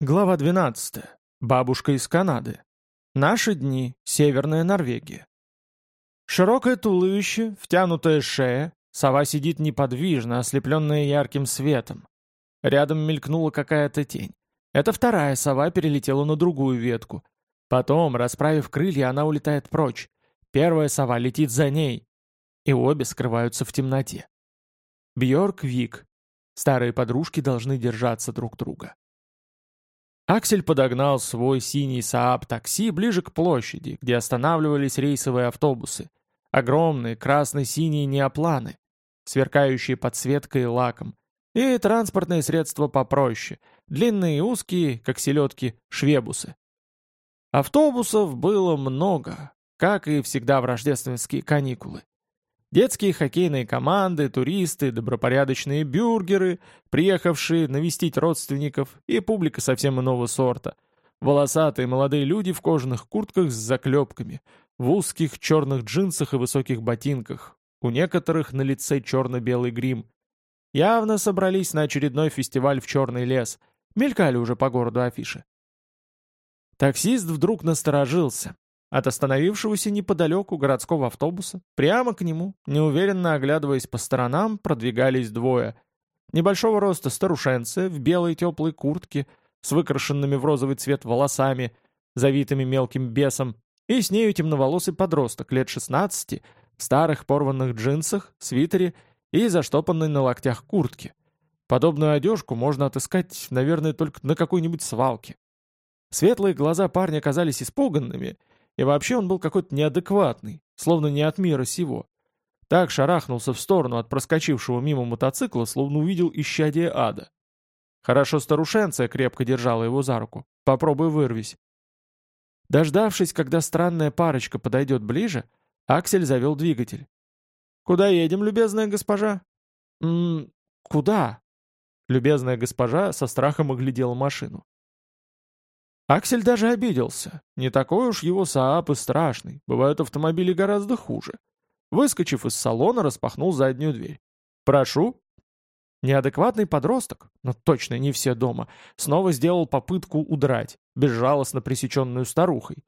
Глава 12. Бабушка из Канады. Наши дни. Северная Норвегия. Широкое туловище, втянутая шея, сова сидит неподвижно, ослепленная ярким светом. Рядом мелькнула какая-то тень. Это вторая сова перелетела на другую ветку. Потом, расправив крылья, она улетает прочь. Первая сова летит за ней. И обе скрываются в темноте. Бьорк Вик. Старые подружки должны держаться друг друга. Аксель подогнал свой синий Saab такси ближе к площади, где останавливались рейсовые автобусы. Огромные красно-синие неопланы, сверкающие подсветкой и лаком. И транспортные средства попроще, длинные и узкие, как селедки, швебусы. Автобусов было много, как и всегда в рождественские каникулы. Детские хоккейные команды, туристы, добропорядочные бюргеры, приехавшие навестить родственников и публика совсем иного сорта. Волосатые молодые люди в кожаных куртках с заклепками, в узких черных джинсах и высоких ботинках. У некоторых на лице черно-белый грим. Явно собрались на очередной фестиваль в Черный лес. Мелькали уже по городу афиши. Таксист вдруг насторожился, от остановившегося неподалеку городского автобуса, прямо к нему, неуверенно оглядываясь по сторонам, продвигались двое. Небольшого роста старушенцы в белой теплой куртке, с выкрашенными в розовый цвет волосами, завитыми мелким бесом, и с нею темноволосый подросток лет 16, в старых порванных джинсах, свитере и заштопанной на локтях куртке. Подобную одежку можно отыскать, наверное, только на какой-нибудь свалке. Светлые глаза парня казались испуганными, и вообще он был какой-то неадекватный, словно не от мира сего. Так шарахнулся в сторону от проскочившего мимо мотоцикла, словно увидел исчадие ада. Хорошо старушенция крепко держала его за руку. Попробуй вырвись. Дождавшись, когда странная парочка подойдет ближе, Аксель завел двигатель. «Куда едем, любезная госпожа?» «Ммм, куда?» Любезная госпожа со страхом оглядела машину. Аксель даже обиделся. Не такой уж его Саап и страшный. Бывают автомобили гораздо хуже. Выскочив из салона, распахнул заднюю дверь. «Прошу». Неадекватный подросток, но точно не все дома, снова сделал попытку удрать, безжалостно пресеченную старухой.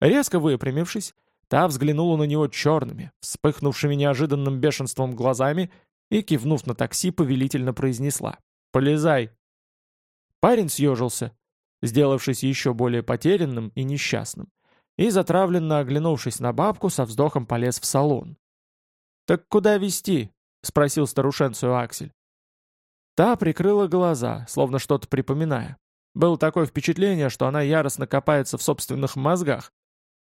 Резко выпрямившись, та взглянула на него черными, вспыхнувшими неожиданным бешенством глазами и, кивнув на такси, повелительно произнесла «Полезай». Парень съежился, сделавшись еще более потерянным и несчастным, и, затравленно оглянувшись на бабку, со вздохом полез в салон. «Так куда везти?» — спросил старушенцию Аксель. Та прикрыла глаза, словно что-то припоминая. Было такое впечатление, что она яростно копается в собственных мозгах,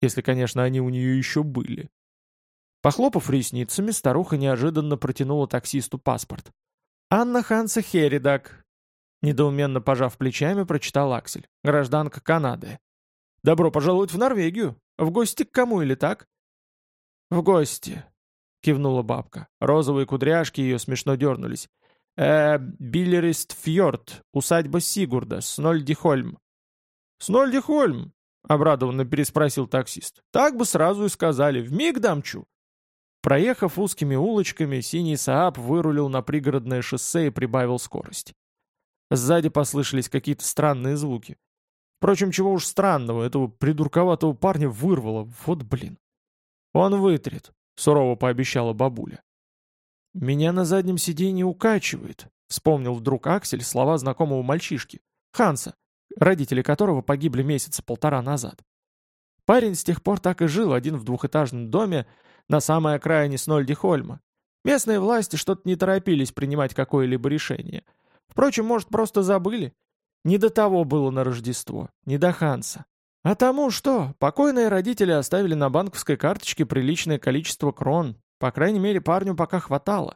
если, конечно, они у нее еще были. Похлопав ресницами, старуха неожиданно протянула таксисту паспорт. «Анна Ханса Херидак, Недоуменно пожав плечами, прочитал Аксель. Гражданка Канады. «Добро пожаловать в Норвегию. В гости к кому или так?» «В гости», — кивнула бабка. Розовые кудряшки ее смешно дернулись. «Э, Биллерист Фьорд, усадьба Сигурда, Снольдихольм». «Снольдихольм?» — обрадованно переспросил таксист. «Так бы сразу и сказали. Вмиг дамчу». Проехав узкими улочками, синий Сааб вырулил на пригородное шоссе и прибавил скорость. Сзади послышались какие-то странные звуки. Впрочем, чего уж странного, этого придурковатого парня вырвало. Вот блин. Он вытрет, сурово пообещала бабуля. «Меня на заднем сиденье укачивает», — вспомнил вдруг Аксель слова знакомого мальчишки, Ханса, родители которого погибли месяца полтора назад. Парень с тех пор так и жил один в двухэтажном доме на самой окраине Снольдихольма. Местные власти что-то не торопились принимать какое-либо решение — Впрочем, может, просто забыли? Не до того было на Рождество, не до Ханса. А тому что? Покойные родители оставили на банковской карточке приличное количество крон. По крайней мере, парню пока хватало.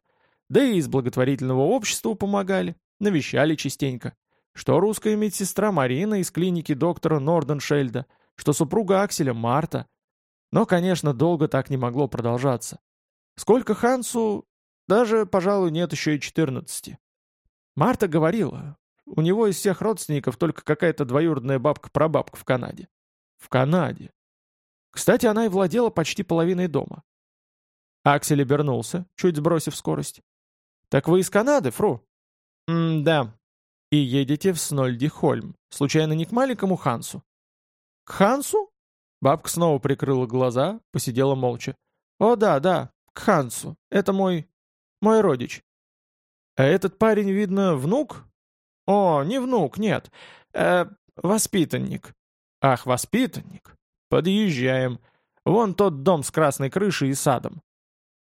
Да и из благотворительного общества помогали, навещали частенько. Что русская медсестра Марина из клиники доктора Норденшельда, что супруга Акселя Марта. Но, конечно, долго так не могло продолжаться. Сколько Хансу? Даже, пожалуй, нет еще и четырнадцати. Марта говорила, у него из всех родственников только какая-то двоюродная бабка-прабабка в Канаде. В Канаде. Кстати, она и владела почти половиной дома. Аксель обернулся, чуть сбросив скорость. «Так вы из Канады, фру?» «М-да». и едете в Снольдихольм. Случайно не к маленькому Хансу?» «К Хансу?» Бабка снова прикрыла глаза, посидела молча. «О, да, да, к Хансу. Это мой... мой родич». «А этот парень, видно, внук?» «О, не внук, нет. Э, воспитанник». «Ах, воспитанник. Подъезжаем. Вон тот дом с красной крышей и садом».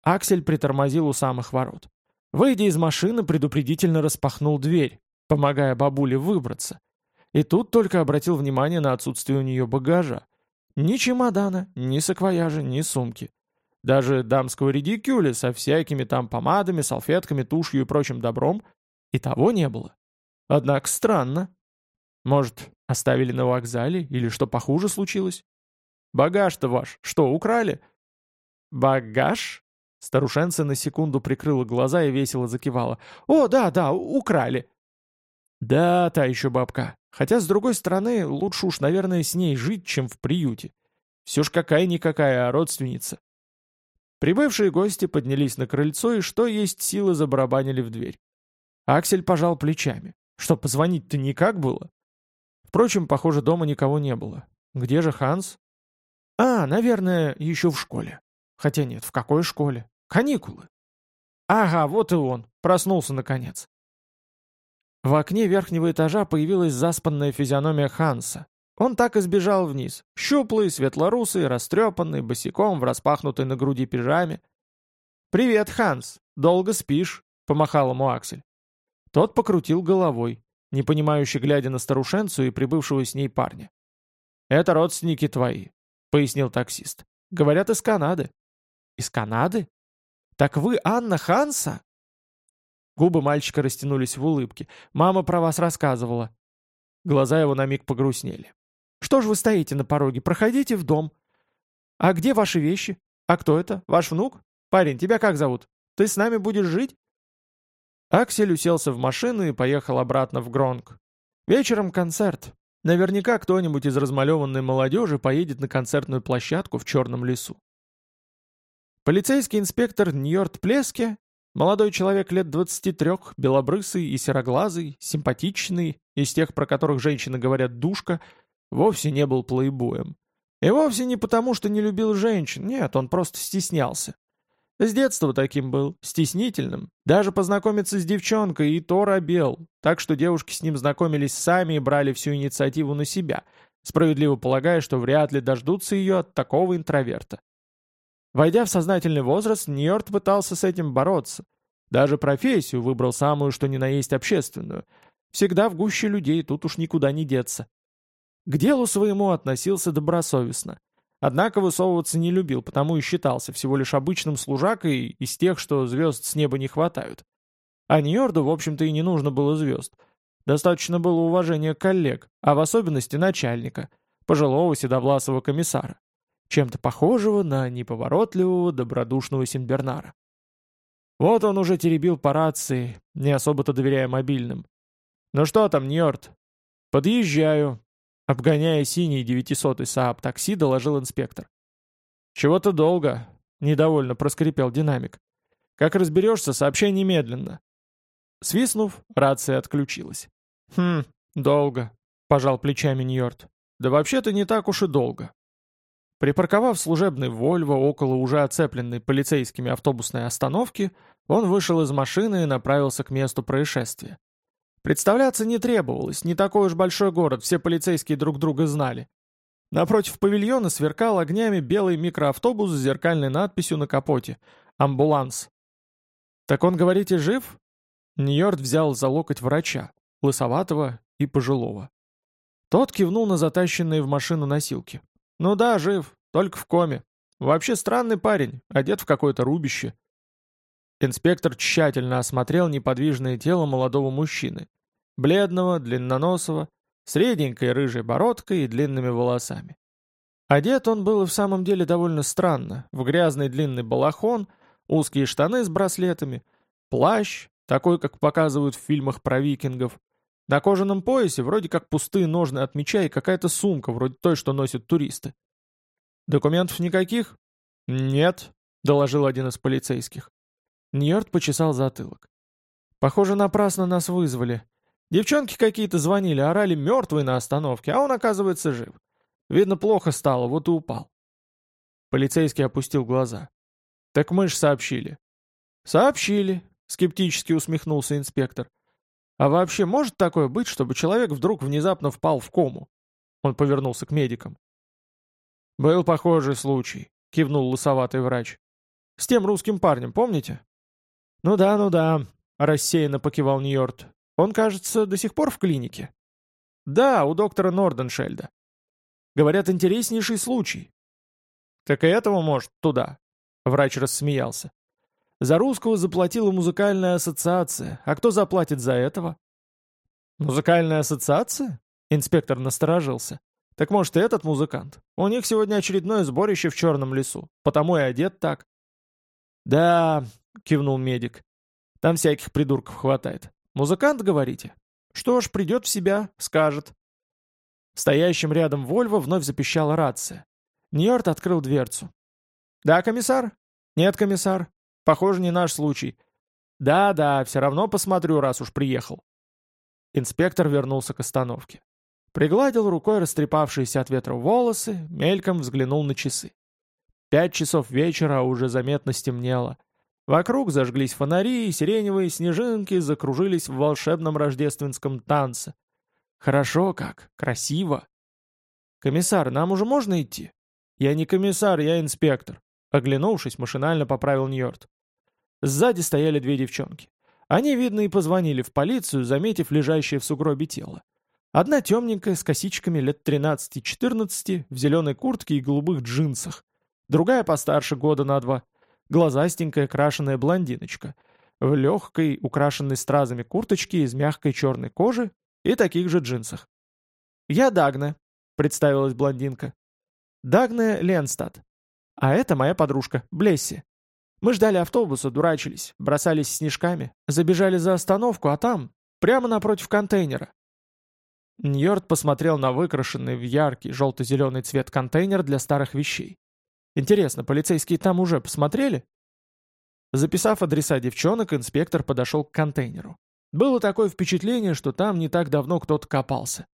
Аксель притормозил у самых ворот. Выйдя из машины, предупредительно распахнул дверь, помогая бабуле выбраться. И тут только обратил внимание на отсутствие у нее багажа. Ни чемодана, ни саквояжа, ни сумки. Даже дамского редикюля со всякими там помадами, салфетками, тушью и прочим добром и того не было. Однако странно. Может, оставили на вокзале или что похуже случилось? Багаж-то ваш, что, украли? Багаж? Старушенца на секунду прикрыла глаза и весело закивала. «О, да, да, украли!» «Да, та еще бабка. Хотя, с другой стороны, лучше уж, наверное, с ней жить, чем в приюте. Все ж какая-никакая, а родственница». Прибывшие гости поднялись на крыльцо и что есть силы забарабанили в дверь. Аксель пожал плечами. Что, позвонить-то никак было? Впрочем, похоже, дома никого не было. Где же Ханс? А, наверное, еще в школе. Хотя нет, в какой школе? Каникулы. Ага, вот и он. Проснулся наконец. В окне верхнего этажа появилась заспанная физиономия Ханса. Он так и сбежал вниз. Щуплый, светлорусый, растрепанный, босиком в распахнутой на груди пижаме. «Привет, Ханс! Долго спишь?» — помахал ему Аксель. Тот покрутил головой, непонимающе глядя на старушенцу и прибывшего с ней парня. «Это родственники твои», — пояснил таксист. «Говорят, из Канады». «Из Канады? Так вы Анна Ханса?» Губы мальчика растянулись в улыбке. «Мама про вас рассказывала». Глаза его на миг погрустнели. «Что ж вы стоите на пороге? Проходите в дом». «А где ваши вещи? А кто это? Ваш внук? Парень, тебя как зовут? Ты с нами будешь жить?» Аксель уселся в машину и поехал обратно в Гронг. Вечером концерт. Наверняка кто-нибудь из размалеванной молодежи поедет на концертную площадку в Черном лесу. Полицейский инспектор Ньорд Плеске Молодой человек лет 23, белобрысый и сероглазый, симпатичный, из тех, про которых женщины говорят «душка», вовсе не был плейбоем. И вовсе не потому, что не любил женщин, нет, он просто стеснялся. С детства таким был, стеснительным. Даже познакомиться с девчонкой и то робел, так что девушки с ним знакомились сами и брали всю инициативу на себя, справедливо полагая, что вряд ли дождутся ее от такого интроверта. Войдя в сознательный возраст, Ньорд пытался с этим бороться. Даже профессию выбрал самую, что ни на есть общественную. Всегда в гуще людей, тут уж никуда не деться. К делу своему относился добросовестно. Однако высовываться не любил, потому и считался всего лишь обычным служакой из тех, что звезд с неба не хватают. А Ньорду, в общем-то, и не нужно было звезд. Достаточно было уважения коллег, а в особенности начальника, пожилого седовласого комиссара чем-то похожего на неповоротливого, добродушного Синбернара. Вот он уже теребил по рации, не особо-то доверяя мобильным. «Ну что там, Ньорд?» «Подъезжаю», — обгоняя синий девятисотый Saab такси, доложил инспектор. «Чего-то долго», — недовольно проскрипел динамик. «Как разберешься, сообщай немедленно». Свистнув, рация отключилась. «Хм, долго», — пожал плечами Ньорд. «Да вообще-то не так уж и долго. Припарковав служебный «Вольво» около уже оцепленной полицейскими автобусной остановки, он вышел из машины и направился к месту происшествия. Представляться не требовалось, не такой уж большой город, все полицейские друг друга знали. Напротив павильона сверкал огнями белый микроавтобус с зеркальной надписью на капоте «Амбуланс». «Так он, говорите, жив?» Ньорд взял за локоть врача, лысоватого и пожилого. Тот кивнул на затащенные в машину носилки. «Ну да, жив, только в коме. Вообще странный парень, одет в какое-то рубище». Инспектор тщательно осмотрел неподвижное тело молодого мужчины. Бледного, длинноносого, с реденькой рыжей бородкой и длинными волосами. Одет он был и в самом деле довольно странно, в грязный длинный балахон, узкие штаны с браслетами, плащ, такой, как показывают в фильмах про викингов, на кожаном поясе вроде как пустые ножны от меча и какая-то сумка, вроде той, что носят туристы. «Документов никаких?» «Нет», — доложил один из полицейских. Ньорд почесал затылок. «Похоже, напрасно нас вызвали. Девчонки какие-то звонили, орали мертвый на остановке, а он, оказывается, жив. Видно, плохо стало, вот и упал. Полицейский опустил глаза. «Так мы ж сообщили». «Сообщили», — скептически усмехнулся инспектор. «А вообще может такое быть, чтобы человек вдруг внезапно впал в кому?» Он повернулся к медикам. «Был похожий случай», — кивнул лысоватый врач. «С тем русским парнем, помните?» «Ну да, ну да», — рассеянно покивал Ньорд. «Он, кажется, до сих пор в клинике». «Да, у доктора Норденшельда». «Говорят, интереснейший случай». «Так и этого, может, туда?» Врач рассмеялся. «За русского заплатила музыкальная ассоциация. А кто заплатит за этого?» «Музыкальная ассоциация?» Инспектор насторожился. «Так может и этот музыкант? У них сегодня очередное сборище в Черном лесу, потому и одет так». «Да», — кивнул медик, — «там всяких придурков хватает. Музыкант, говорите? Что ж, придет в себя, скажет». Стоящим рядом Вольво вновь запищала рация. Ньорд открыл дверцу. «Да, комиссар?» «Нет, комиссар. Похоже, не наш случай». «Да-да, все равно посмотрю, раз уж приехал». Инспектор вернулся к остановке. Пригладил рукой растрепавшиеся от ветра волосы, мельком взглянул на часы. Пять часов вечера, а уже заметно стемнело. Вокруг зажглись фонари, и сиреневые снежинки закружились в волшебном рождественском танце. Хорошо как, красиво. «Комиссар, нам уже можно идти?» «Я не комиссар, я инспектор», — оглянувшись, машинально поправил Ньорд. Сзади стояли две девчонки. Они, видно, и позвонили в полицию, заметив лежащее в сугробе тело. Одна темненькая, с косичками лет 13-14, в зеленой куртке и голубых джинсах. Другая постарше года на два. Глазастенькая, крашеная блондиночка. В легкой, украшенной стразами курточке из мягкой черной кожи и таких же джинсах. «Я Дагна», — представилась блондинка. Дагне Ленстад. А это моя подружка, Блесси. Мы ждали автобуса, дурачились, бросались снежками, забежали за остановку, а там, прямо напротив контейнера. Ньорд посмотрел на выкрашенный в яркий желто-зеленый цвет контейнер для старых вещей. Интересно, полицейские там уже посмотрели? Записав адреса девчонок, инспектор подошел к контейнеру. Было такое впечатление, что там не так давно кто-то копался.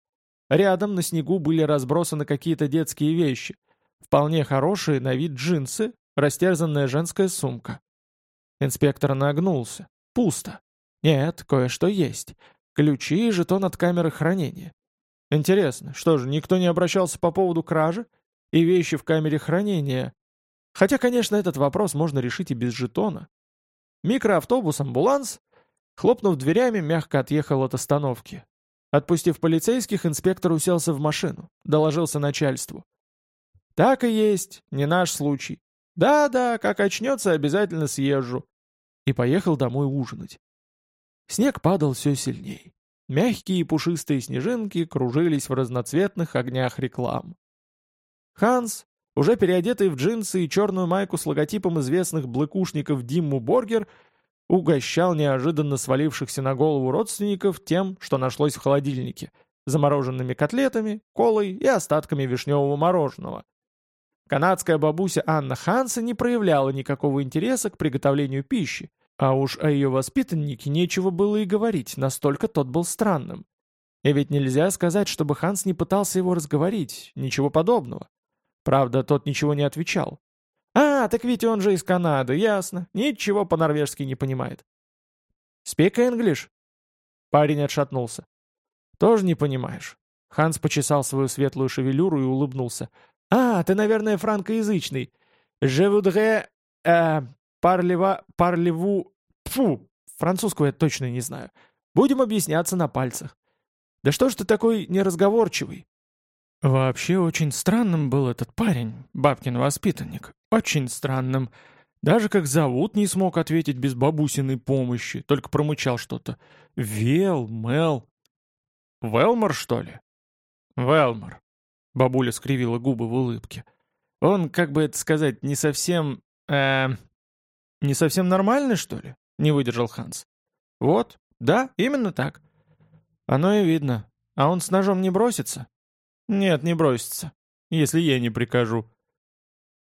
Рядом на снегу были разбросаны какие-то детские вещи. Вполне хорошие на вид джинсы, растерзанная женская сумка. Инспектор нагнулся. Пусто. Нет, кое-что есть. Ключи и жетон от камеры хранения. Интересно, что же, никто не обращался по поводу кражи? И вещи в камере хранения? Хотя, конечно, этот вопрос можно решить и без жетона. Микроавтобус-амбуланс, хлопнув дверями, мягко отъехал от остановки. Отпустив полицейских, инспектор уселся в машину, доложился начальству. «Так и есть, не наш случай. Да-да, как очнется, обязательно съезжу». И поехал домой ужинать. Снег падал все сильней. Мягкие и пушистые снежинки кружились в разноцветных огнях реклам. Ханс, уже переодетый в джинсы и черную майку с логотипом известных блыкушников Димму Боргер, угощал неожиданно свалившихся на голову родственников тем, что нашлось в холодильнике, замороженными котлетами, колой и остатками вишневого мороженого. Канадская бабуся Анна Ханса не проявляла никакого интереса к приготовлению пищи, а уж о ее воспитаннике нечего было и говорить, настолько тот был странным. И ведь нельзя сказать, чтобы Ханс не пытался его разговорить, ничего подобного. Правда, тот ничего не отвечал, «А, так ведь он же из Канады, ясно. Ничего по-норвежски не понимает». «Speak English?» Парень отшатнулся. «Тоже не понимаешь». Ханс почесал свою светлую шевелюру и улыбнулся. «А, ты, наверное, франкоязычный. Je voudrais... Э, парлева... Парлеву... Фу, французского я точно не знаю. Будем объясняться на пальцах. Да что ж ты такой неразговорчивый?» Вообще очень странным был этот парень, бабкин воспитанник. Очень странным. Даже как зовут не смог ответить без бабусиной помощи, только промычал что-то. Вел, Мел. Велмор, что ли? Велмор. Бабуля скривила губы в улыбке. Он, как бы это сказать, не совсем... Э, не совсем нормальный, что ли? Не выдержал Ханс. Вот, да, именно так. Оно и видно. А он с ножом не бросится? «Нет, не бросится, если я не прикажу».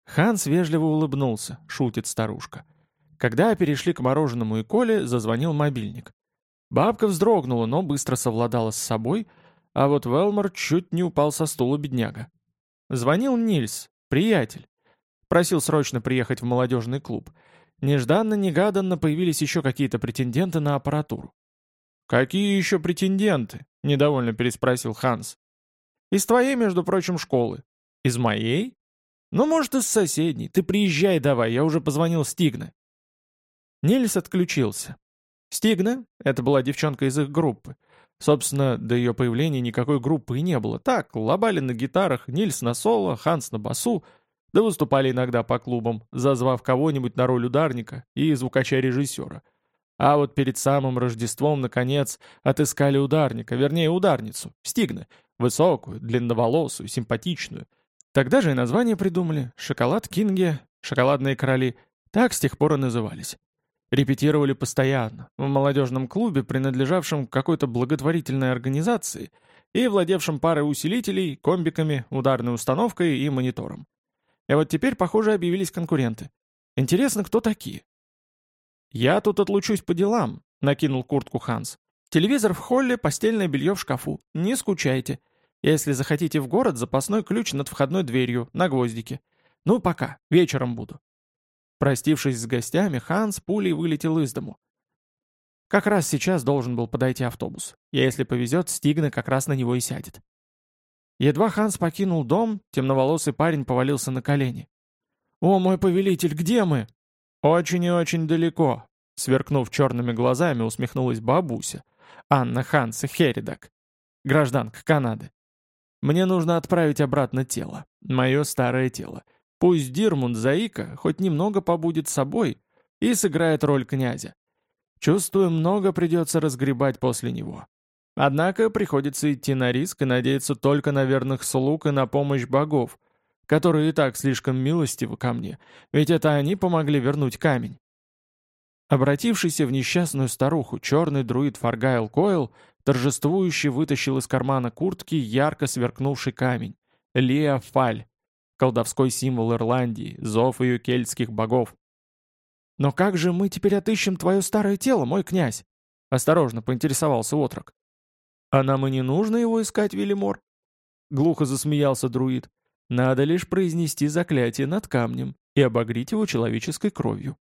Ханс вежливо улыбнулся, шутит старушка. Когда перешли к мороженому и Коле, зазвонил мобильник. Бабка вздрогнула, но быстро совладала с собой, а вот Велмор чуть не упал со стула бедняга. Звонил Нильс, приятель. Просил срочно приехать в молодежный клуб. Нежданно-негаданно появились еще какие-то претенденты на аппаратуру. «Какие еще претенденты?» — недовольно переспросил Ханс. «Из твоей, между прочим, школы». «Из моей?» «Ну, может, из соседней. Ты приезжай давай, я уже позвонил Стигне». Нильс отключился. Стигна — это была девчонка из их группы. Собственно, до ее появления никакой группы и не было. Так, лобали на гитарах, Нильс на соло, Ханс на басу, да выступали иногда по клубам, зазвав кого-нибудь на роль ударника и звукача-режиссера. А вот перед самым Рождеством, наконец, отыскали ударника, вернее ударницу, Стигна, высокую, длинноволосую, симпатичную. Тогда же и название придумали — «Шоколад Кинге», «Шоколадные короли». Так с тех пор и назывались. Репетировали постоянно, в молодежном клубе, принадлежавшем какой-то благотворительной организации и владевшем парой усилителей, комбиками, ударной установкой и монитором. И вот теперь, похоже, объявились конкуренты. Интересно, кто такие? «Я тут отлучусь по делам», — накинул куртку Ханс. «Телевизор в холле, постельное белье в шкафу. Не скучайте. Если захотите в город, запасной ключ над входной дверью, на гвоздике. Ну, пока, вечером буду. Простившись с гостями, Ханс пулей вылетел из дому. Как раз сейчас должен был подойти автобус. И если повезет, Стигна как раз на него и сядет. Едва Ханс покинул дом, темноволосый парень повалился на колени. «О, мой повелитель, где мы?» «Очень и очень далеко», — сверкнув черными глазами, усмехнулась бабуся. Анна Ханса Херидак, гражданка Канады. «Мне нужно отправить обратно тело, мое старое тело. Пусть Дирмунд Заика хоть немного побудет собой и сыграет роль князя. Чувствую, много придется разгребать после него. Однако приходится идти на риск и надеяться только на верных слуг и на помощь богов, которые и так слишком милостивы ко мне, ведь это они помогли вернуть камень. Обратившийся в несчастную старуху черный друид Фаргайл Койл торжествующе вытащил из кармана куртки ярко сверкнувший камень — Леа Фаль, колдовской символ Ирландии, зов ее кельтских богов. «Но как же мы теперь отыщем твое старое тело, мой князь?» — осторожно поинтересовался отрок. «А нам и не нужно его искать, Велимор?» Глухо засмеялся друид. «Надо лишь произнести заклятие над камнем и обогреть его человеческой кровью».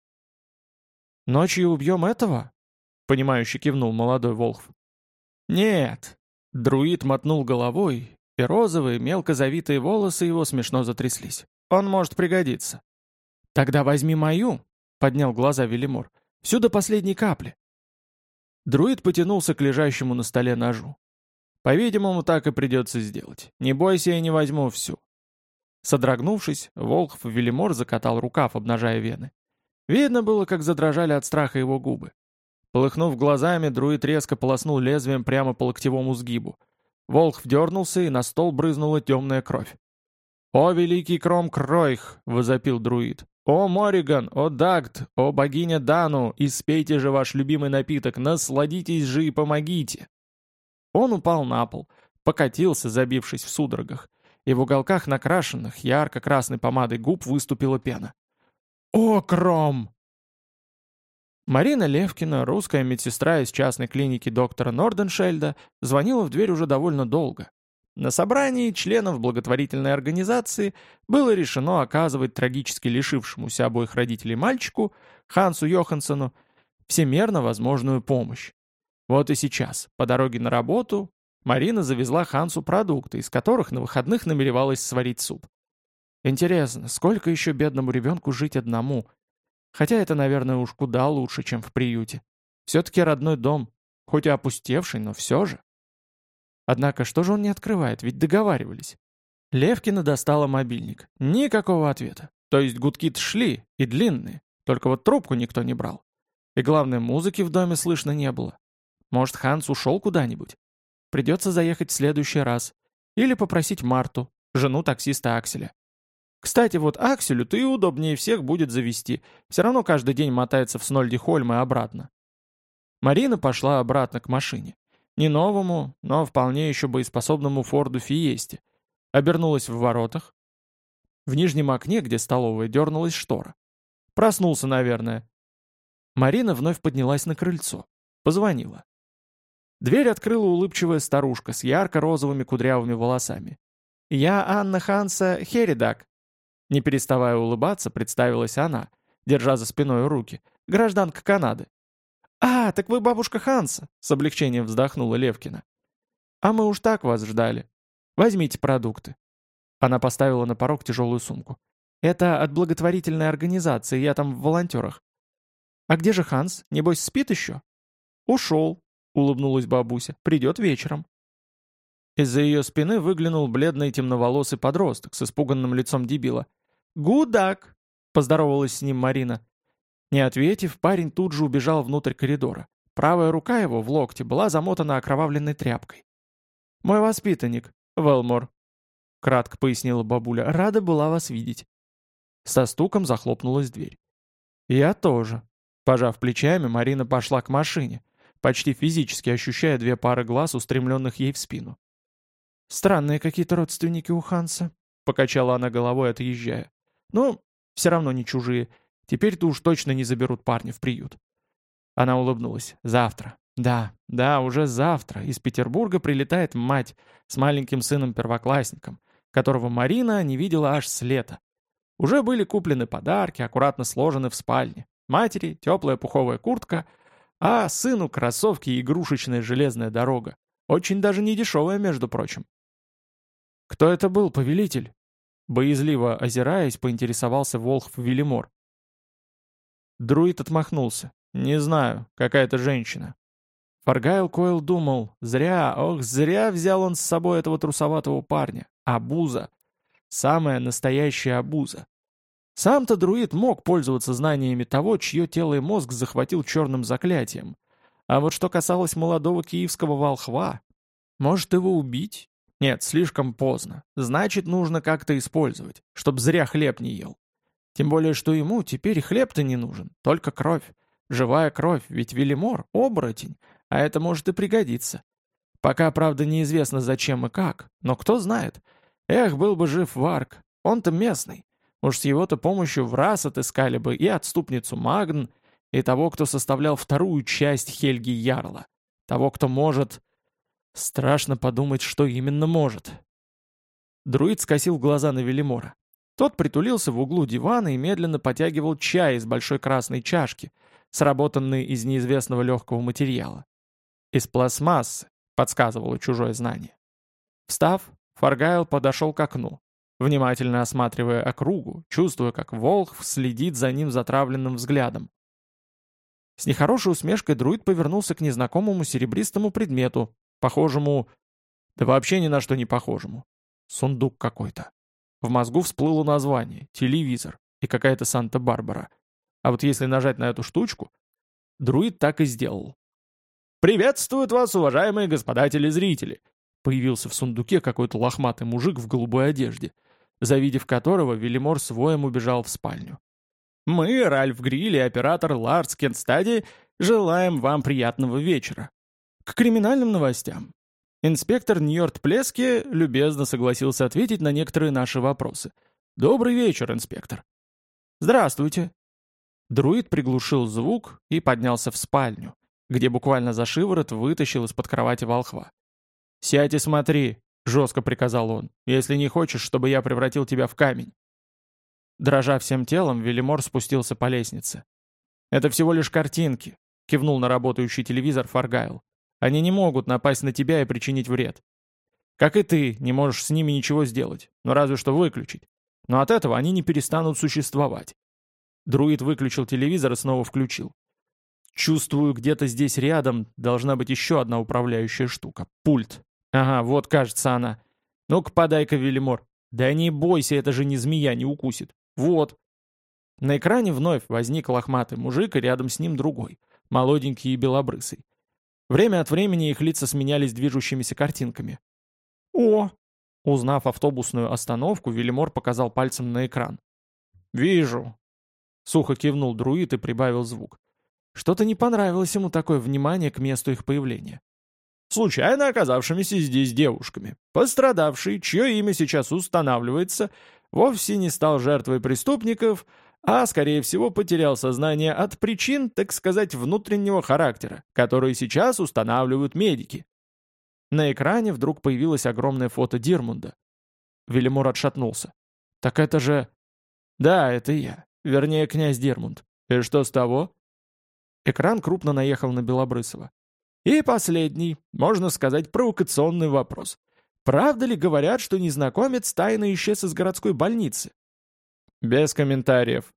«Ночью убьем этого?» — понимающе кивнул молодой Волхв. «Нет!» — друид мотнул головой и розовые, мелко завитые волосы его смешно затряслись. «Он может пригодиться». «Тогда возьми мою», — поднял глаза Велимор. «Всю до последней капли». Друид потянулся к лежащему на столе ножу. «По-видимому, так и придется сделать. Не бойся, я не возьму всю». Содрогнувшись, Волхв Велимор закатал рукав, обнажая вены. Видно было, как задрожали от страха его губы. Полыхнув глазами, друид резко полоснул лезвием прямо по локтевому сгибу. Волх дернулся, и на стол брызнула темная кровь. «О, великий Кром Кройх!» — возопил друид. «О, Мориган! О, Дагд! О, богиня Дану! Испейте же ваш любимый напиток! Насладитесь же и помогите!» Он упал на пол, покатился, забившись в судорогах, и в уголках накрашенных ярко-красной помадой губ выступила пена. «О, Кром!» Марина Левкина, русская медсестра из частной клиники доктора Норденшельда, звонила в дверь уже довольно долго. На собрании членов благотворительной организации было решено оказывать трагически лишившемуся обоих родителей мальчику, Хансу Йоханссону, всемерно возможную помощь. Вот и сейчас, по дороге на работу, Марина завезла Хансу продукты, из которых на выходных намеревалась сварить суп. Интересно, сколько еще бедному ребенку жить одному, Хотя это, наверное, уж куда лучше, чем в приюте. Все-таки родной дом, хоть и опустевший, но все же. Однако что же он не открывает, ведь договаривались. Левкина достала мобильник. Никакого ответа. То есть гудки-то шли, и длинные, только вот трубку никто не брал. И главное, музыки в доме слышно не было. Может, Ханс ушел куда-нибудь? Придется заехать в следующий раз. Или попросить Марту, жену таксиста Акселя. Кстати, вот Акселю-то и удобнее всех будет завести. Все равно каждый день мотается в Снольдихольм и обратно. Марина пошла обратно к машине. Не новому, но вполне еще боеспособному Форду Фиесте. Обернулась в воротах. В нижнем окне, где столовая, дернулась штора. Проснулся, наверное. Марина вновь поднялась на крыльцо. Позвонила. Дверь открыла улыбчивая старушка с ярко-розовыми кудрявыми волосами. «Я Анна Ханса Херидак». Не переставая улыбаться, представилась она, держа за спиной руки. «Гражданка Канады». «А, так вы бабушка Ханса!» — с облегчением вздохнула Левкина. «А мы уж так вас ждали. Возьмите продукты». Она поставила на порог тяжелую сумку. «Это от благотворительной организации, я там в волонтерах». «А где же Ханс? Небось, спит еще?» «Ушел», — улыбнулась бабуся. «Придет вечером». Из-за ее спины выглянул бледный темноволосый подросток с испуганным лицом дебила. «Гудак!» — поздоровалась с ним Марина. Не ответив, парень тут же убежал внутрь коридора. Правая рука его в локте была замотана окровавленной тряпкой. «Мой воспитанник, Велмор», — кратко пояснила бабуля, — «рада была вас видеть». Со стуком захлопнулась дверь. «Я тоже». Пожав плечами, Марина пошла к машине, почти физически ощущая две пары глаз, устремленных ей в спину. «Странные какие-то родственники у Ханса», — покачала она головой, отъезжая. «Ну, все равно не чужие. Теперь-то уж точно не заберут парня в приют». Она улыбнулась. «Завтра. Да, да, уже завтра из Петербурга прилетает мать с маленьким сыном-первоклассником, которого Марина не видела аж с лета. Уже были куплены подарки, аккуратно сложены в спальне. Матери теплая пуховая куртка, а сыну кроссовки и игрушечная железная дорога. Очень даже не дешевая, между прочим. «Кто это был, повелитель?» Боязливо озираясь, поинтересовался Волхв Велимор. Друид отмахнулся. «Не знаю, какая-то женщина». Фаргайл Койл думал, зря, ох, зря взял он с собой этого трусоватого парня. Абуза. Самая настоящая абуза. Сам-то друид мог пользоваться знаниями того, чье тело и мозг захватил черным заклятием. А вот что касалось молодого киевского волхва, может его убить? Нет, слишком поздно. Значит, нужно как-то использовать, чтоб зря хлеб не ел. Тем более, что ему теперь хлеб-то не нужен, только кровь. Живая кровь, ведь Велимор — оборотень, а это может и пригодиться. Пока, правда, неизвестно зачем и как, но кто знает. Эх, был бы жив Варк, он-то местный. Уж с его-то помощью в раз отыскали бы и отступницу Магн, и того, кто составлял вторую часть Хельги Ярла. Того, кто может... Страшно подумать, что именно может. Друид скосил глаза на Велимора. Тот притулился в углу дивана и медленно потягивал чай из большой красной чашки, сработанной из неизвестного легкого материала. Из пластмассы, подсказывало чужое знание. Встав, Фаргайл подошел к окну, внимательно осматривая округу, чувствуя, как Волх следит за ним затравленным взглядом. С нехорошей усмешкой друид повернулся к незнакомому серебристому предмету, Похожему... Да вообще ни на что не похожему. Сундук какой-то. В мозгу всплыло название, телевизор и какая-то Санта-Барбара. А вот если нажать на эту штучку, друид так и сделал. «Приветствуют вас, уважаемые господа телезрители!» Появился в сундуке какой-то лохматый мужик в голубой одежде, завидев которого Велимор с убежал в спальню. «Мы, Ральф Гриль и оператор Ларс Кенстади, желаем вам приятного вечера. К криминальным новостям. Инспектор Ньорд Плески любезно согласился ответить на некоторые наши вопросы. «Добрый вечер, инспектор». «Здравствуйте». Друид приглушил звук и поднялся в спальню, где буквально за шиворот вытащил из-под кровати волхва. «Сядь и смотри», — жестко приказал он, «если не хочешь, чтобы я превратил тебя в камень». Дрожа всем телом, Велимор спустился по лестнице. «Это всего лишь картинки», — кивнул на работающий телевизор Фаргайл. Они не могут напасть на тебя и причинить вред. Как и ты, не можешь с ними ничего сделать, но разве что выключить. Но от этого они не перестанут существовать. Друид выключил телевизор и снова включил. Чувствую, где-то здесь рядом должна быть еще одна управляющая штука. Пульт. Ага, вот кажется она. Ну-ка, подай-ка, Велимор. Да не бойся, это же не змея, не укусит. Вот. На экране вновь возник лохматый мужик, и рядом с ним другой, молоденький и белобрысый. Время от времени их лица сменялись движущимися картинками. «О!» Узнав автобусную остановку, Велимор показал пальцем на экран. «Вижу!» Сухо кивнул друид и прибавил звук. Что-то не понравилось ему такое внимание к месту их появления. Случайно оказавшимися здесь девушками. Пострадавший, чье имя сейчас устанавливается, вовсе не стал жертвой преступников, а, скорее всего, потерял сознание от причин, так сказать, внутреннего характера, которые сейчас устанавливают медики. На экране вдруг появилось огромное фото Дирмунда. Велимор отшатнулся. «Так это же...» «Да, это я. Вернее, князь Дирмунд. И что с того?» Экран крупно наехал на Белобрысова. «И последний, можно сказать, провокационный вопрос. Правда ли говорят, что незнакомец тайно исчез из городской больницы?» «Без комментариев».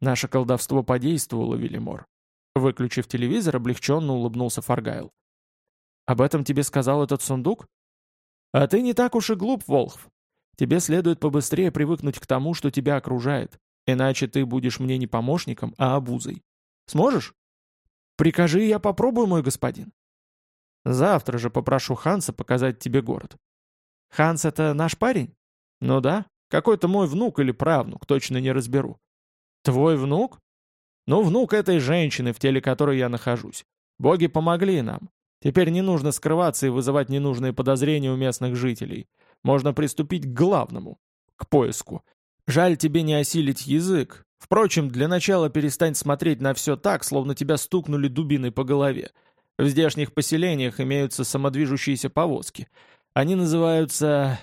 Наше колдовство подействовало, Велимор. Выключив телевизор, облегченно улыбнулся Фаргайл. «Об этом тебе сказал этот сундук?» «А ты не так уж и глуп, Волхв. Тебе следует побыстрее привыкнуть к тому, что тебя окружает, иначе ты будешь мне не помощником, а обузой. Сможешь? Прикажи, я попробую, мой господин. Завтра же попрошу Ханса показать тебе город. Ханс — это наш парень? Ну да, какой-то мой внук или правнук, точно не разберу. Твой внук? Ну, внук этой женщины, в теле которой я нахожусь. Боги помогли нам. Теперь не нужно скрываться и вызывать ненужные подозрения у местных жителей. Можно приступить к главному, к поиску. Жаль тебе не осилить язык. Впрочем, для начала перестань смотреть на все так, словно тебя стукнули дубиной по голове. В здешних поселениях имеются самодвижущиеся повозки. Они называются...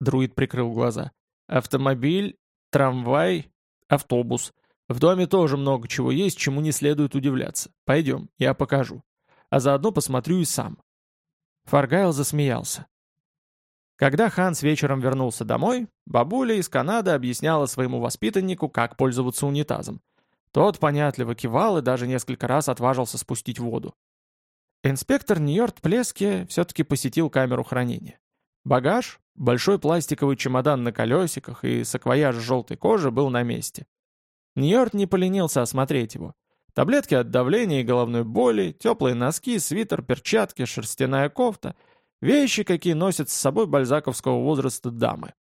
Друид прикрыл глаза. Автомобиль, трамвай, автобус. В доме тоже много чего есть, чему не следует удивляться. Пойдем, я покажу. А заодно посмотрю и сам. Фаргайл засмеялся. Когда Ханс вечером вернулся домой, бабуля из Канады объясняла своему воспитаннику, как пользоваться унитазом. Тот понятливо кивал и даже несколько раз отважился спустить воду. Инспектор Ньорд Плеске все-таки посетил камеру хранения. Багаж, большой пластиковый чемодан на колесиках и саквояж желтой кожи был на месте. Ньорд не поленился осмотреть его. Таблетки от давления и головной боли, теплые носки, свитер, перчатки, шерстяная кофта — Вещи, какие носят с собой бальзаковского возраста дамы.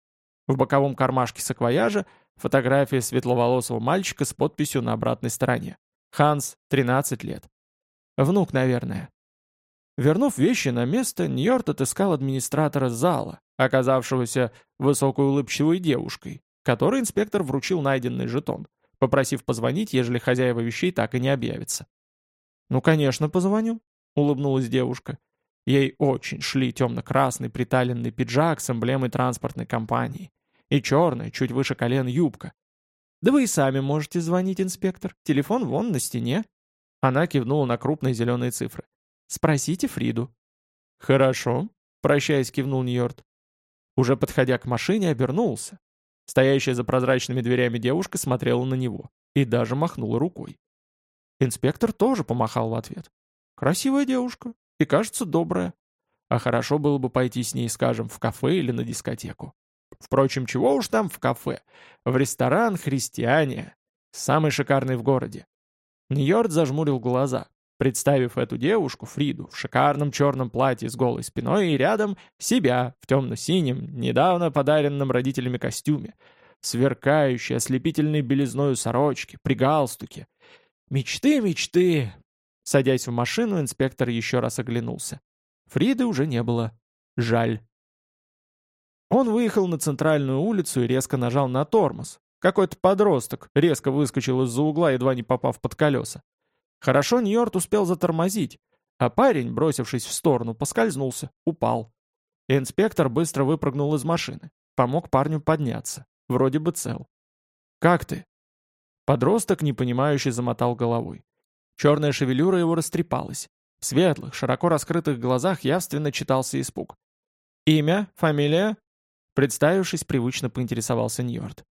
В боковом кармашке саквояжа фотография светловолосого мальчика с подписью на обратной стороне. Ханс, 13 лет. Внук, наверное. Вернув вещи на место, Ньорт отыскал администратора зала, оказавшегося высокой улыбчивой девушкой, которой инспектор вручил найденный жетон, попросив позвонить, ежели хозяева вещей так и не объявятся. «Ну, конечно, позвоню», — улыбнулась девушка. Ей очень шли темно-красный приталенный пиджак с эмблемой транспортной компании и черная, чуть выше колен, юбка. «Да вы и сами можете звонить, инспектор. Телефон вон на стене». Она кивнула на крупные зеленые цифры. «Спросите Фриду». «Хорошо», — прощаясь, кивнул Ньорд. Уже подходя к машине, обернулся. Стоящая за прозрачными дверями девушка смотрела на него и даже махнула рукой. Инспектор тоже помахал в ответ. «Красивая девушка, и, кажется, добрая. А хорошо было бы пойти с ней, скажем, в кафе или на дискотеку. Впрочем, чего уж там в кафе. В ресторан «Христиане», самый шикарный в городе. Ньорд зажмурил глаза, представив эту девушку, Фриду, в шикарном черном платье с голой спиной и рядом себя в темно-синем, недавно подаренном родителями костюме, сверкающей ослепительной белизною сорочки, при галстуке. Мечты, мечты, Садясь в машину, инспектор еще раз оглянулся. Фриды уже не было. Жаль. Он выехал на центральную улицу и резко нажал на тормоз. Какой-то подросток резко выскочил из-за угла, едва не попав под колеса. Хорошо Ньорт успел затормозить, а парень, бросившись в сторону, поскользнулся, упал. Инспектор быстро выпрыгнул из машины, помог парню подняться. Вроде бы цел. «Как ты?» Подросток, непонимающе, замотал головой. Черная шевелюра его растрепалась. В светлых, широко раскрытых глазах явственно читался испуг. «Имя? Фамилия?» Представившись, привычно поинтересовался Ньорд.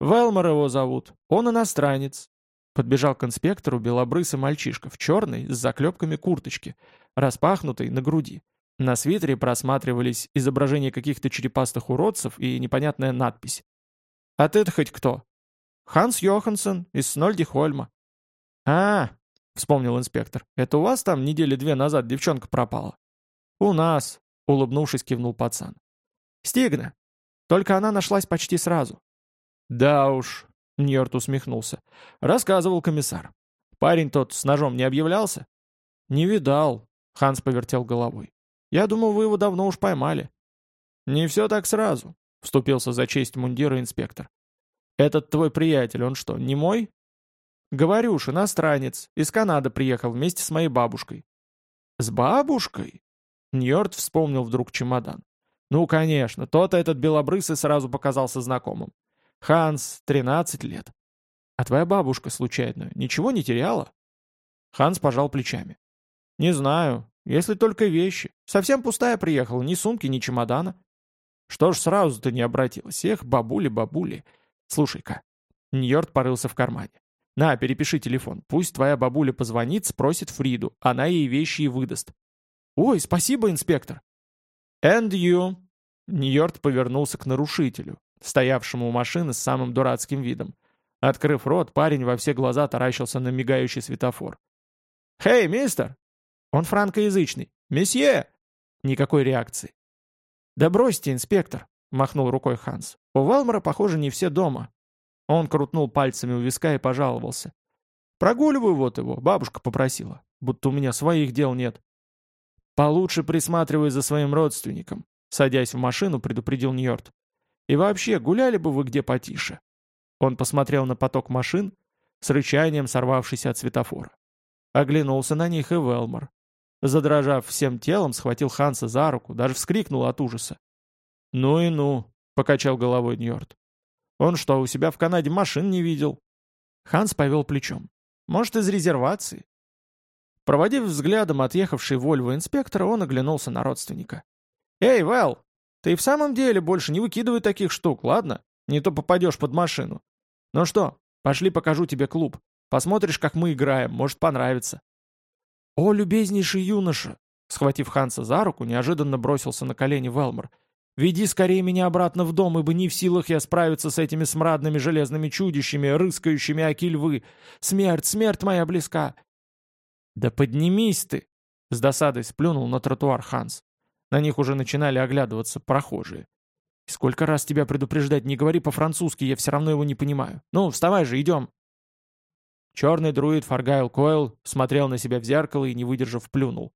«Велмор его зовут. Он иностранец». Подбежал к инспектору белобрысый мальчишка в черной с заклепками курточки, распахнутой на груди. На свитере просматривались изображения каких-то черепастых уродцев и непонятная надпись. «А ты-то хоть кто?» «Ханс Йоханссон из Снольдихольма». «А, — вспомнил инспектор. «Это у вас там недели две назад девчонка пропала?» «У нас», — улыбнувшись, кивнул пацан. «Стигна. Только она нашлась почти сразу». «Да уж», — Ньорт усмехнулся. «Рассказывал комиссар. Парень тот с ножом не объявлялся?» «Не видал», — Ханс повертел головой. «Я думал, вы его давно уж поймали». «Не все так сразу», — вступился за честь мундира инспектор. «Этот твой приятель, он что, не мой?» «Говорюш, иностранец, из Канады приехал вместе с моей бабушкой». «С бабушкой?» Ньорд вспомнил вдруг чемодан. «Ну, конечно, тот этот белобрысый сразу показался знакомым. Ханс, 13 лет. А твоя бабушка, случайно, ничего не теряла?» Ханс пожал плечами. «Не знаю, если только вещи. Совсем пустая приехала, ни сумки, ни чемодана». «Что ж сразу ты не обратилась? Эх, бабули, бабули. Слушай-ка». Ньорд порылся в кармане. «На, перепиши телефон. Пусть твоя бабуля позвонит, спросит Фриду. Она ей вещи и выдаст». «Ой, спасибо, инспектор». «And you». Ньорд повернулся к нарушителю, стоявшему у машины с самым дурацким видом. Открыв рот, парень во все глаза таращился на мигающий светофор. «Хей, мистер!» Он франкоязычный. «Месье!» Никакой реакции. «Да бросьте, инспектор!» — махнул рукой Ханс. «У Валмара, похоже, не все дома». Он крутнул пальцами у виска и пожаловался. «Прогуливаю вот его, бабушка попросила, будто у меня своих дел нет». «Получше присматривай за своим родственником», — садясь в машину, предупредил Ньорд. «И вообще, гуляли бы вы где потише». Он посмотрел на поток машин, с рычанием сорвавшийся от светофора. Оглянулся на них и Велмор. Задрожав всем телом, схватил Ханса за руку, даже вскрикнул от ужаса. «Ну и ну», — покачал головой Ньорд. «Он что, у себя в Канаде машин не видел?» Ханс повел плечом. «Может, из резервации?» Проводив взглядом отъехавший Вольво инспектора, он оглянулся на родственника. «Эй, Вэл, ты в самом деле больше не выкидывай таких штук, ладно? Не то попадешь под машину. Ну что, пошли покажу тебе клуб. Посмотришь, как мы играем, может понравится». «О, любезнейший юноша!» Схватив Ханса за руку, неожиданно бросился на колени Велмор. «Веди скорее меня обратно в дом, ибо не в силах я справиться с этими смрадными железными чудищами, рыскающими оки львы. Смерть, смерть моя близка!» «Да поднимись ты!» С досадой сплюнул на тротуар Ханс. На них уже начинали оглядываться прохожие. «Сколько раз тебя предупреждать, не говори по-французски, я все равно его не понимаю. Ну, вставай же, идем!» Черный друид Фаргайл Койл смотрел на себя в зеркало и, не выдержав, плюнул.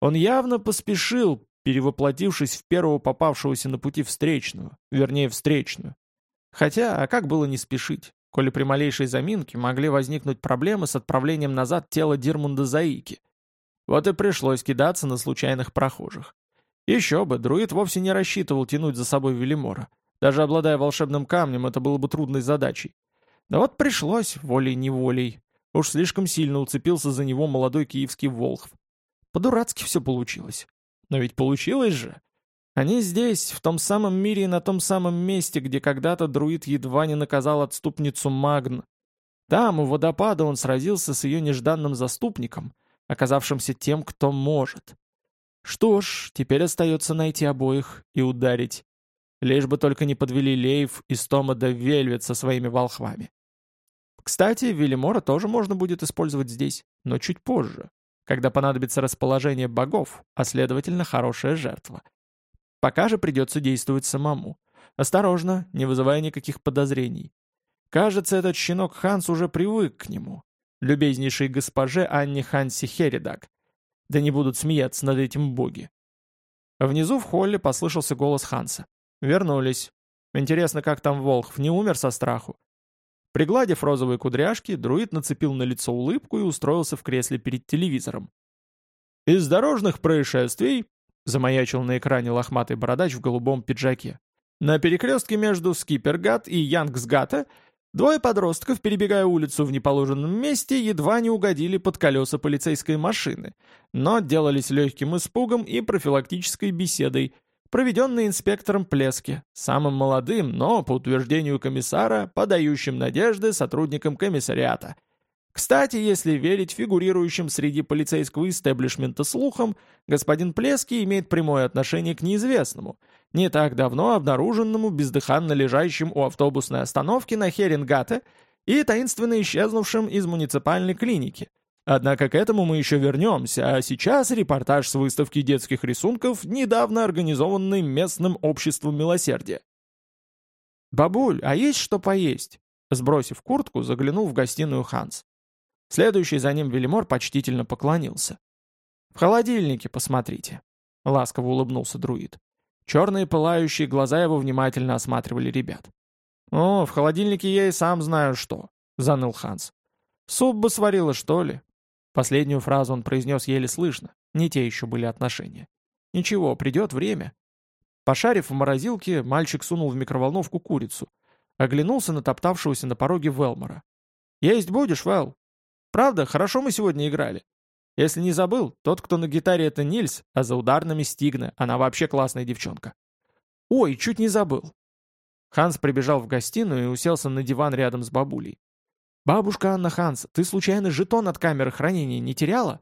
Он явно поспешил, перевоплотившись в первого попавшегося на пути встречную, вернее, встречную. Хотя, а как было не спешить, коли при малейшей заминке могли возникнуть проблемы с отправлением назад тела Дирмунда Заики. Вот и пришлось кидаться на случайных прохожих. Еще бы, друид вовсе не рассчитывал тянуть за собой Велимора. Даже обладая волшебным камнем, это было бы трудной задачей. Да вот пришлось, волей-неволей. Уж слишком сильно уцепился за него молодой киевский Волхв. По-дурацки все получилось. Но ведь получилось же. Они здесь, в том самом мире и на том самом месте, где когда-то друид едва не наказал отступницу Магн. Там, у водопада, он сразился с ее нежданным заступником, оказавшимся тем, кто может. Что ж, теперь остается найти обоих и ударить. Лишь бы только не подвели Лейв и Стома до Вельвет со своими волхвами. Кстати, Велимора тоже можно будет использовать здесь, но чуть позже, когда понадобится расположение богов, а следовательно хорошая жертва. Пока же придется действовать самому. Осторожно, не вызывая никаких подозрений. Кажется, этот щенок Ханс уже привык к нему. Любезнейшей госпоже Анне Ханси Херидаг. Да не будут смеяться над этим боги. Внизу в холле послышался голос Ханса. Вернулись. Интересно, как там Волхв, не умер со страху? Пригладив розовые кудряшки, друид нацепил на лицо улыбку и устроился в кресле перед телевизором. «Из дорожных происшествий», — замаячил на экране лохматый бородач в голубом пиджаке, «на перекрестке между Скипергат и Янгсгата двое подростков, перебегая улицу в неположенном месте, едва не угодили под колеса полицейской машины, но отделались легким испугом и профилактической беседой, проведенный инспектором Плески, самым молодым, но, по утверждению комиссара, подающим надежды сотрудником комиссариата. Кстати, если верить фигурирующим среди полицейского истеблишмента слухам, господин Плески имеет прямое отношение к неизвестному, не так давно обнаруженному бездыханно лежащим у автобусной остановки на Херингате и таинственно исчезнувшим из муниципальной клиники – Однако к этому мы еще вернемся, а сейчас репортаж с выставки детских рисунков, недавно организованной местным обществом милосердия. «Бабуль, а есть что поесть?» Сбросив куртку, заглянул в гостиную Ханс. Следующий за ним Велимор почтительно поклонился. «В холодильнике посмотрите», — ласково улыбнулся друид. Черные пылающие глаза его внимательно осматривали ребят. «О, в холодильнике я и сам знаю что», — заныл Ханс. «Суп бы сварила, что ли?» Последнюю фразу он произнес еле слышно. Не те еще были отношения. «Ничего, придет время». Пошарив в морозилке, мальчик сунул в микроволновку курицу. Оглянулся на топтавшегося на пороге Велмора. «Есть будешь, Вэл?» «Правда, хорошо мы сегодня играли. Если не забыл, тот, кто на гитаре, это Нильс, а за ударными Стигна. Она вообще классная девчонка». «Ой, чуть не забыл». Ханс прибежал в гостиную и уселся на диван рядом с бабулей. «Бабушка Анна Ханс, ты случайно жетон от камеры хранения не теряла?»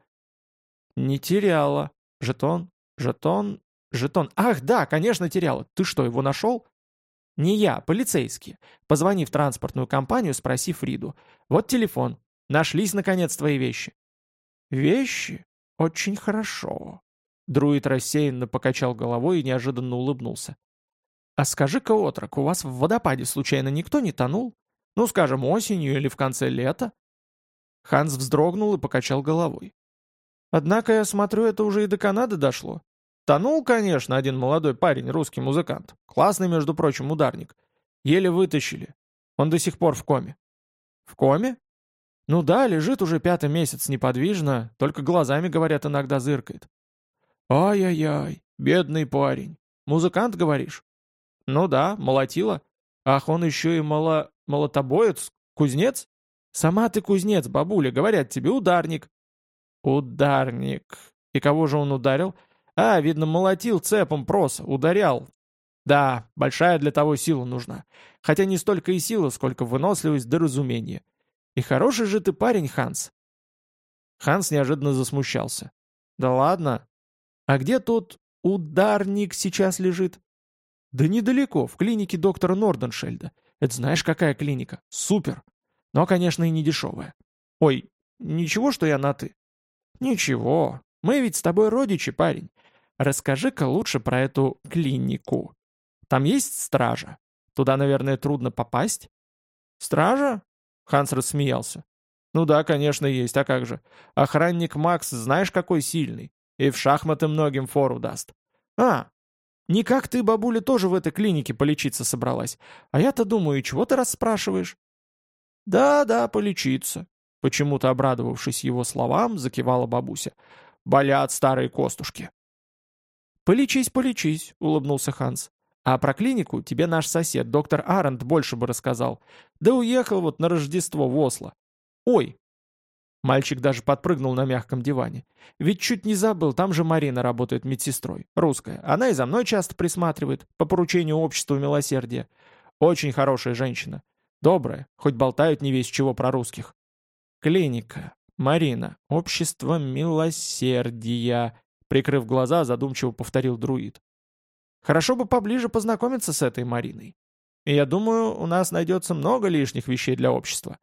«Не теряла. Жетон, жетон, жетон. Ах, да, конечно, теряла. Ты что, его нашел?» «Не я, полицейские. Позвони в транспортную компанию, спроси Фриду. Вот телефон. Нашлись, наконец, твои вещи». «Вещи? Очень хорошо». Друид рассеянно покачал головой и неожиданно улыбнулся. «А скажи-ка, отрок, у вас в водопаде случайно никто не тонул? Ну, скажем, осенью или в конце лета?» Ханс вздрогнул и покачал головой. «Однако, я смотрю, это уже и до Канады дошло. Тонул, конечно, один молодой парень, русский музыкант. Классный, между прочим, ударник. Еле вытащили. Он до сих пор в коме. В коме? Ну да, лежит уже пятый месяц неподвижно, только глазами, говорят, иногда зыркает. Ай-яй-яй, бедный парень. Музыкант, говоришь? Ну да, молотила. Ах, он еще и мало... молотобоец, кузнец? Сама ты кузнец, бабуля, говорят тебе, ударник. Ударник. И кого же он ударил? — а, видно, молотил цепом проса, ударял. Да, большая для того сила нужна. Хотя не столько и сила, сколько выносливость да разумение. И хороший же ты парень, Ханс. Ханс неожиданно засмущался. Да ладно. А где тот ударник сейчас лежит? Да недалеко, в клинике доктора Норденшельда. Это знаешь, какая клиника? Супер. Но, конечно, и не дешевая. Ой, ничего, что я на «ты». Ничего. Мы ведь с тобой родичи, парень. Расскажи-ка лучше про эту клинику. Там есть стража? Туда, наверное, трудно попасть?» «Стража?» — Ханс рассмеялся. «Ну да, конечно, есть, а как же. Охранник Макс знаешь, какой сильный. И в шахматы многим фору даст. А, не как ты, бабуля, тоже в этой клинике полечиться собралась. А я-то думаю, чего ты расспрашиваешь?» «Да-да, полечиться», — почему-то обрадовавшись его словам, закивала бабуся. «Болят старые костушки». «Полечись, полечись», — улыбнулся Ханс. «А про клинику тебе наш сосед, доктор Арент, больше бы рассказал. Да уехал вот на Рождество в Осло. Ой!» Мальчик даже подпрыгнул на мягком диване. «Ведь чуть не забыл, там же Марина работает медсестрой, русская. Она и за мной часто присматривает, по поручению общества милосердия. Очень хорошая женщина. Добрая, хоть болтают не весь чего про русских. Клиника. Марина. Общество милосердия. Прикрыв глаза, задумчиво повторил друид. «Хорошо бы поближе познакомиться с этой Мариной. И я думаю, у нас найдется много лишних вещей для общества».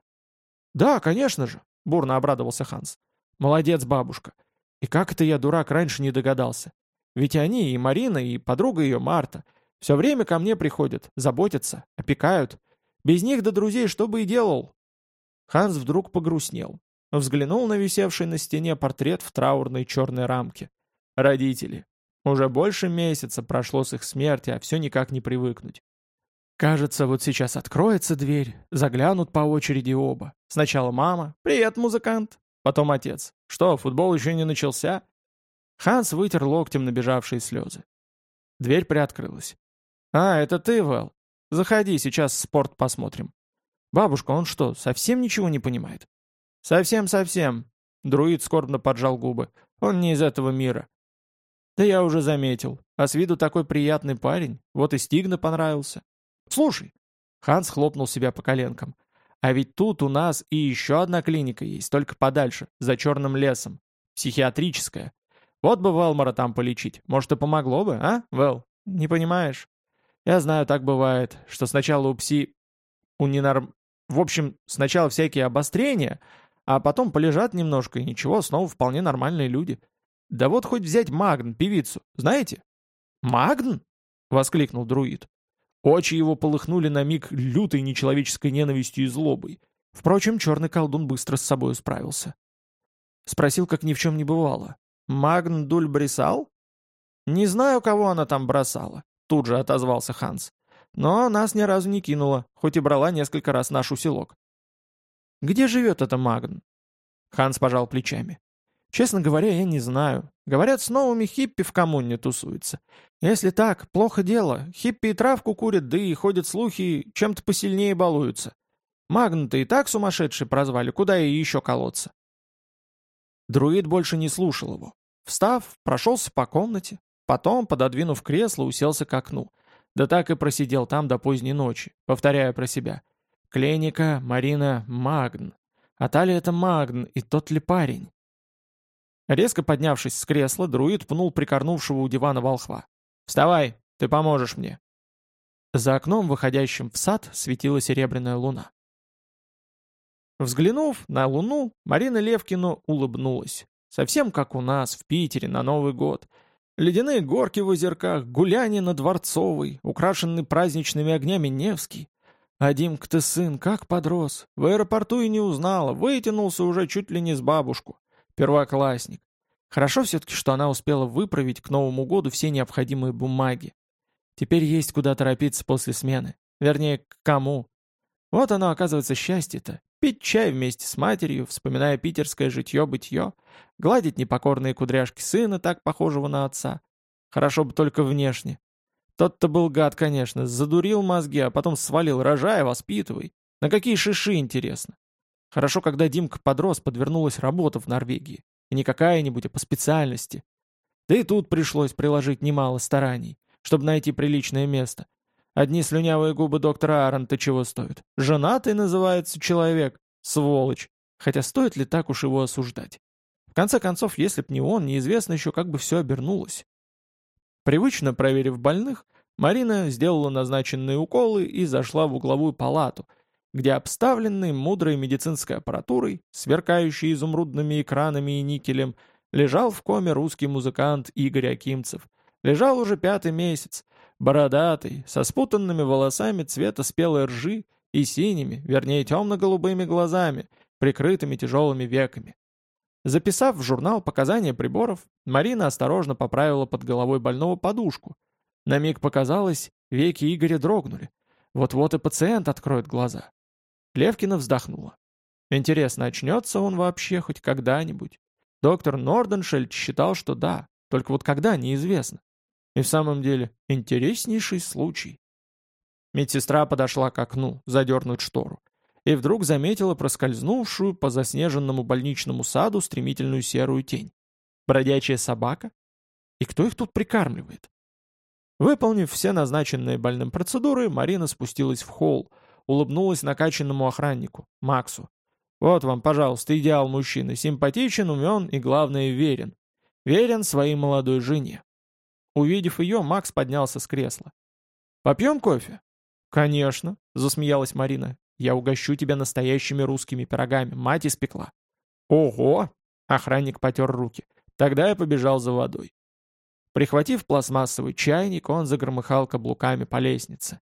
«Да, конечно же», — бурно обрадовался Ханс. «Молодец, бабушка. И как это я, дурак, раньше не догадался? Ведь они, и Марина, и подруга ее, Марта, все время ко мне приходят, заботятся, опекают. Без них до друзей что бы и делал?» Ханс вдруг погрустнел. Взглянул на висевший на стене портрет в траурной черной рамке. Родители. Уже больше месяца прошло с их смерти, а все никак не привыкнуть. Кажется, вот сейчас откроется дверь, заглянут по очереди оба. Сначала мама «Привет, музыкант!» Потом отец «Что, футбол еще не начался?» Ханс вытер локтем набежавшие слезы. Дверь приоткрылась. «А, это ты, Вэл? Заходи, сейчас спорт посмотрим». «Бабушка, он что, совсем ничего не понимает?» «Совсем-совсем». Друид скорбно поджал губы. «Он не из этого мира. «Да я уже заметил. А с виду такой приятный парень. Вот и Стигна понравился. Слушай!» Ханс хлопнул себя по коленкам. «А ведь тут у нас и еще одна клиника есть, только подальше, за черным лесом. Психиатрическая. Вот бы Велмора там полечить. Может, и помогло бы, а, Вэл? Не понимаешь? Я знаю, так бывает, что сначала у пси... У ненорм... В общем, сначала всякие обострения, а потом полежат немножко, и ничего, снова вполне нормальные люди. Да вот хоть взять Магн, певицу, знаете? Магн? Воскликнул друид. Очи его полыхнули на миг лютой нечеловеческой ненавистью и злобой. Впрочем, черный колдун быстро с собой справился. Спросил, как ни в чем не бывало. «Магн Дуль бросал?» «Не знаю, кого она там бросала», — тут же отозвался Ханс. но нас ни разу не кинула, хоть и брала несколько раз наш усилок. «Где живет эта Магн?» Ханс пожал плечами. «Честно говоря, я не знаю. Говорят, с новыми хиппи в коммуне тусуется. Если так, плохо дело. Хиппи и травку курят, да и ходят слухи, чем-то посильнее балуются. Магн-то и так сумасшедший прозвали, куда и еще колоться?» Друид больше не слушал его. Встав, прошелся по комнате, потом, пододвинув кресло, уселся к окну. Да так и просидел там до поздней ночи, повторяя про себя. Клиника, Марина, Магн. А Талия это Магн, и тот ли парень? Резко поднявшись с кресла, друид пнул прикорнувшего у дивана волхва. «Вставай, ты поможешь мне». За окном, выходящим в сад, светила серебряная луна. Взглянув на луну, Марина Левкина улыбнулась. Совсем как у нас, в Питере, на Новый год. Ледяные горки в озерках, гуляние на Дворцовой, украшенный праздничными огнями Невский. А Димка-то сын как подрос. В аэропорту и не узнала, вытянулся уже чуть ли не с бабушку. Первоклассник. Хорошо все-таки, что она успела выправить к Новому году все необходимые бумаги. Теперь есть куда торопиться после смены. Вернее, к кому. Вот оно, оказывается, счастье-то. Пить чай вместе с матерью, вспоминая питерское житье-бытье, гладить непокорные кудряшки сына, так похожего на отца. Хорошо бы только внешне. Тот-то был гад, конечно, задурил мозги, а потом свалил, рожая, воспитывай. На какие шиши, интересно. Хорошо, когда Димка подрос, подвернулась работа в Норвегии. И не какая-нибудь, а по специальности. Да и тут пришлось приложить немало стараний, чтобы найти приличное место. Одни слюнявые губы доктора Ааронта чего стоят? Женатый называется человек. Сволочь. Хотя стоит ли так уж его осуждать? В конце концов, если б не он, неизвестно еще, как бы все обернулось. Привычно проверив больных, Марина сделала назначенные уколы и зашла в угловую палату, где обставленный мудрой медицинской аппаратурой, сверкающий изумрудными экранами и никелем, лежал в коме русский музыкант Игорь Акимцев. Лежал уже пятый месяц, бородатый, со спутанными волосами цвета спелой ржи и синими, вернее темно-голубыми глазами, прикрытыми тяжелыми веками. Записав в журнал показания приборов, Марина осторожно поправила под головой больного подушку. На миг показалось, веки Игоря дрогнули. Вот-вот и пациент откроет глаза. Левкина вздохнула. Интересно, очнется он вообще хоть когда-нибудь? Доктор Норденшельд считал, что да, только вот когда, неизвестно. И в самом деле, интереснейший случай. Медсестра подошла к окну, задернуть штору, и вдруг заметила проскользнувшую по заснеженному больничному саду стремительную серую тень. Бродячая собака? И кто их тут прикармливает? Выполнив все назначенные больным процедуры, Марина спустилась в холл, улыбнулась накачанному охраннику, Максу. «Вот вам, пожалуйста, идеал мужчины, симпатичен, умен и, главное, верен. Верен своей молодой жене. Увидев ее, Макс поднялся с кресла. «Попьем кофе?» «Конечно», — засмеялась Марина. «Я угощу тебя настоящими русскими пирогами. Мать испекла». «Ого!» — охранник потер руки. Тогда я побежал за водой. Прихватив пластмассовый чайник, он загромыхал каблуками по лестнице.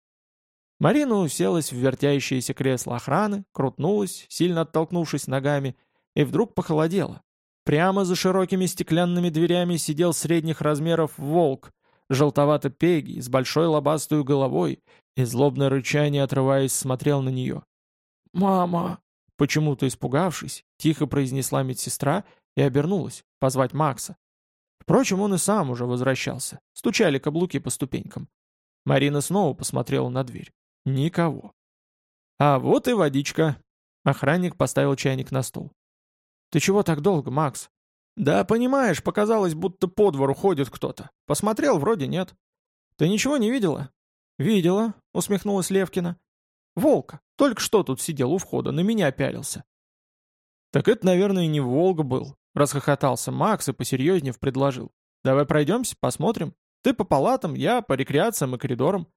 Марина уселась в вертящееся кресло охраны, крутнулась, сильно оттолкнувшись ногами, и вдруг похолодела. Прямо за широкими стеклянными дверями сидел средних размеров волк, желтовато-пегий, с большой лобастой головой, и злобно рычание, отрываясь, смотрел на нее. «Мама!» Почему-то испугавшись, тихо произнесла медсестра и обернулась, позвать Макса. Впрочем, он и сам уже возвращался. Стучали каблуки по ступенькам. Марина снова посмотрела на дверь. Никого. «А вот и водичка». Охранник поставил чайник на стол. «Ты чего так долго, Макс?» «Да, понимаешь, показалось, будто по двору ходит кто-то. Посмотрел, вроде нет». «Ты ничего не видела?» «Видела», — усмехнулась Левкина. «Волка. Только что тут сидел у входа, на меня пялился». «Так это, наверное, не Волга был», — расхохотался Макс и посерьезнее предложил. «Давай пройдемся, посмотрим. Ты по палатам, я по рекреациям и коридорам».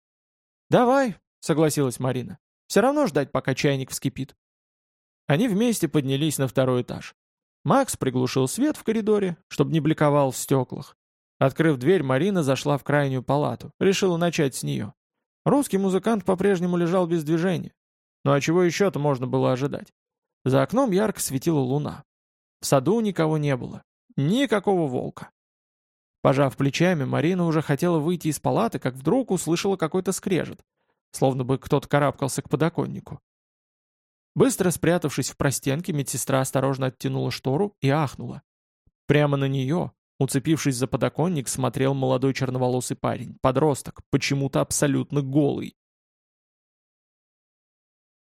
«Давай», — согласилась Марина. «Все равно ждать, пока чайник вскипит». Они вместе поднялись на второй этаж. Макс приглушил свет в коридоре, чтобы не бликовал в стеклах. Открыв дверь, Марина зашла в крайнюю палату, решила начать с нее. Русский музыкант по-прежнему лежал без движения. Ну а чего еще-то можно было ожидать? За окном ярко светила луна. В саду никого не было. Никакого волка. Пожав плечами, Марина уже хотела выйти из палаты, как вдруг услышала какой-то скрежет. Словно бы кто-то карабкался к подоконнику. Быстро спрятавшись в простенке, медсестра осторожно оттянула штору и ахнула. Прямо на нее, уцепившись за подоконник, смотрел молодой черноволосый парень, подросток, почему-то абсолютно голый.